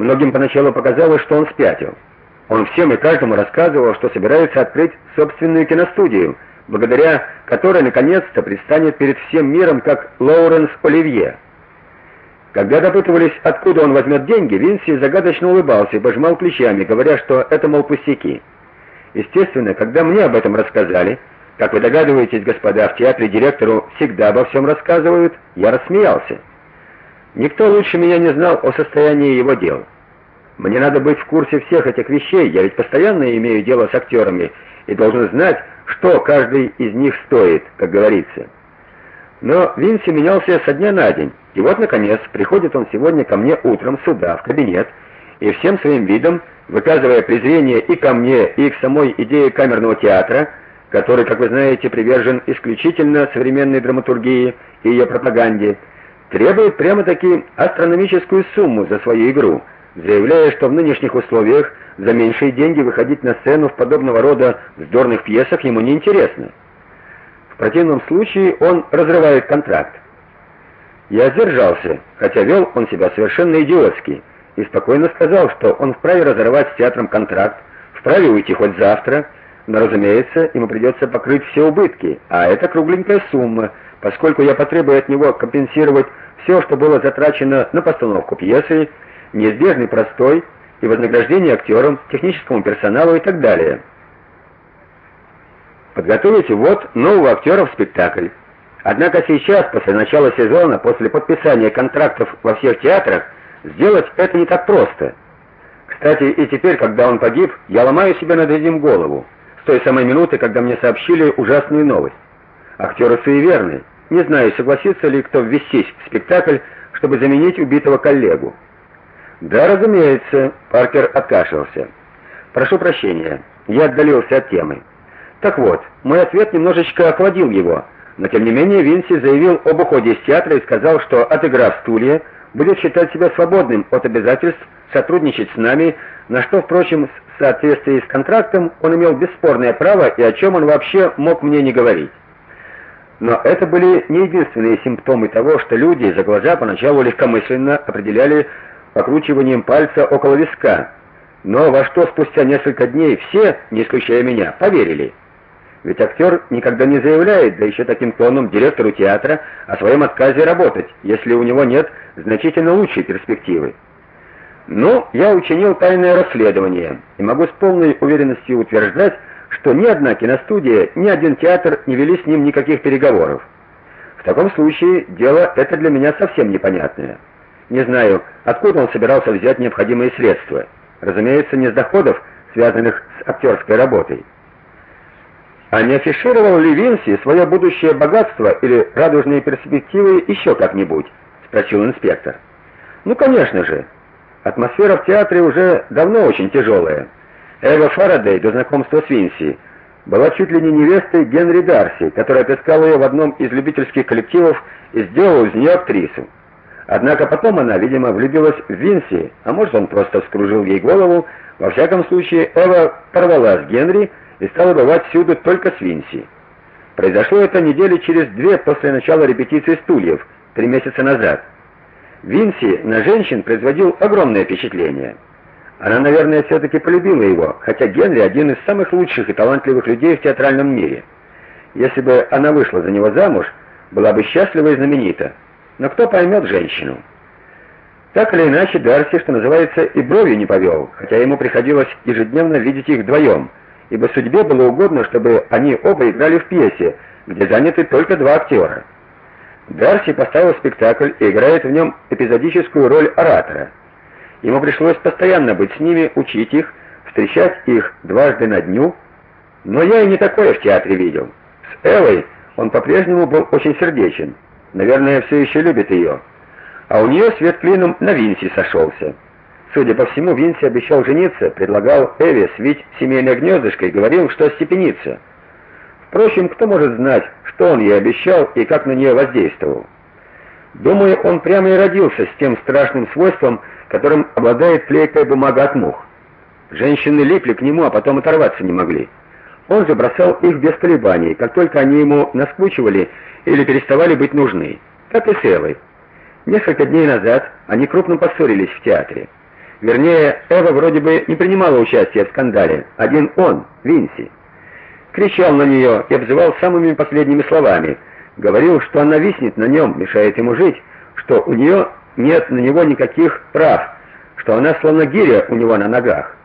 Многим поначалу показалось, что он спятил. Он всем и каждому рассказывал, что собирается открыть собственную киностудию, благодаря которой наконец-то предстанет перед всем миром как Лоуренс Оливье. Когда допытывались, откуда он возьмет деньги, Винси загадочно улыбался и пожимал плечами, говоря, что это мол пустяки. Естественно, когда мне об этом рассказали, как вы догадываетесь, господа, в театре директору всегда обо всем рассказывают, я рассмеялся. Никто лучше меня не знал о состоянии его дел. Мне надо быть в курсе всех этих вещей, я ведь постоянно имею дело с актерами и должен знать, что каждый из них стоит, как говорится. Но Винси менялся со дня на день. И вот наконец приходит он сегодня ко мне утром сюда, в кабинет, и всем своим видом, выказывая презрение и ко мне, и к самой идее камерного театра, который, как вы знаете, привержен исключительно современной драматургии и ее пропаганде, требует прямо-таки астрономическую сумму за свою игру, заявляя, что в нынешних условиях за меньшие деньги выходить на сцену в подобного рода вздорных пьесах ему не интересно. В противном случае он разрывает контракт. Я сдержался, хотя вел он себя совершенно идиотски, и спокойно сказал, что он вправе разорвать с театром контракт, вправе уйти хоть завтра, но, разумеется, ему придется покрыть все убытки, а это кругленькая сумма, поскольку я потребую от него компенсировать все, что было затрачено на постановку пьесы, неизбежный простой и вознаграждение актерам, техническому персоналу и так далее. Подготовите вот нового актера в спектакль. Однако сейчас, после начала сезона, после подписания контрактов во всех театрах, сделать это не так просто. Кстати, и теперь, когда он погиб, я ломаю себе над этим голову. С той самой минуты, когда мне сообщили ужасную новость. Актеры суеверны. Не знаю, согласится ли кто ввестись в спектакль, чтобы заменить убитого коллегу. Да, разумеется, Паркер откашлялся. Прошу прощения. Я отдалился от темы. Так вот, мой ответ немножечко охладил его. Но тем не менее Винси заявил об уходе из театра и сказал, что отыграв стулья, будет считать себя свободным от обязательств сотрудничать с нами, на что, впрочем, в соответствии с контрактом он имел бесспорное право и о чем он вообще мог мне не говорить. Но это были не единственные симптомы того, что люди за глаза поначалу легкомысленно определяли покручиванием пальца около виска, но во что спустя несколько дней все, не исключая меня, поверили. Ведь актер никогда не заявляет, да еще таким тоном директору театра о своем отказе работать, если у него нет значительно лучшей перспективы. Но я учинил тайное расследование и могу с полной уверенностью утверждать, что ни одна киностудия, ни один театр не вели с ним никаких переговоров. В таком случае дело это для меня совсем непонятное. Не знаю, откуда он собирался взять необходимые средства. Разумеется, не с доходов, связанных с актерской работой. А не афишировал ли Винси свое будущее богатство или радужные перспективы еще как-нибудь, спросил инспектор. Ну, конечно же. Атмосфера в театре уже давно очень тяжелая. Эва Фарадей до знакомства с Винси была чуть ли не невестой Генри Дарси, который отыскал ее в одном из любительских коллективов и сделал из нее актрису. Однако потом она, видимо, влюбилась в Винси, а может, он просто вскружил ей голову. Во всяком случае, Эва порвала с Генри и стала бывать всюду только с Винси. Произошло это недели через две после начала репетиции стульев, три месяца назад. Винси на женщин производил огромное впечатление. Она, наверное, все таки полюбила его, хотя Генри один из самых лучших и талантливых людей в театральном мире. Если бы она вышла за него замуж, была бы счастлива и знаменита. Но кто поймет женщину? Так или иначе, Дарси, что называется, и бровью не повел, хотя ему приходилось ежедневно видеть их вдвоем ибо судьбе было угодно, чтобы они оба играли в пьесе, где заняты только два актера. Дарси поставил спектакль и играет в нем эпизодическую роль оратора. Ему пришлось постоянно быть с ними, учить их, встречать их дважды на дню, но я и не такое в театре видел. С Элой он по-прежнему был очень сердечен. Наверное, все еще любит ее. А у нее свет клином на Винси сошелся. Судя по всему, Винси обещал жениться, предлагал Эве свить семейное гнездышко и говорил, что остепенится. Впрочем, кто может знать, что он ей обещал и как на нее воздействовал. Думаю, он прямо и родился с тем страшным свойством, которым обладает клейкая бумага от мух. Женщины липли к нему, а потом оторваться не могли. Он же бросал их без колебаний, как только они ему наскучивали или переставали быть нужны. Как и с Эвой. Несколько дней назад они крупно поссорились в театре. Вернее, Эва вроде бы не принимала участия в скандале. Один он, Винси, кричал на нее и обзывал самыми последними словами. Говорил, что она виснет на нем, мешает ему жить, что у нее нет на него никаких прав, что она словно гиря у него на ногах.